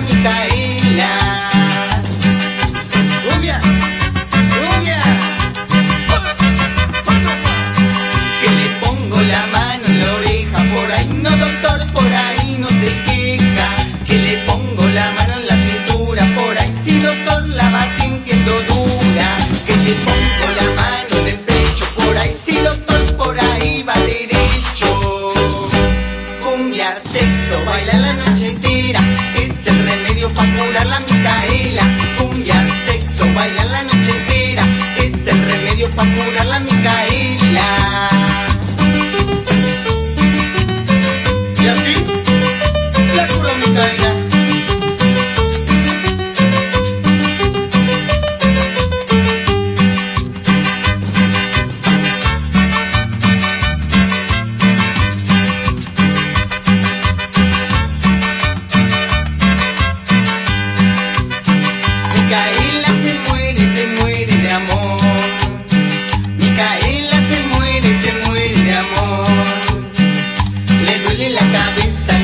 Micaela, rubia, rubia, que le pongo la mano en la oreja por ahí, no toca. la cabeza.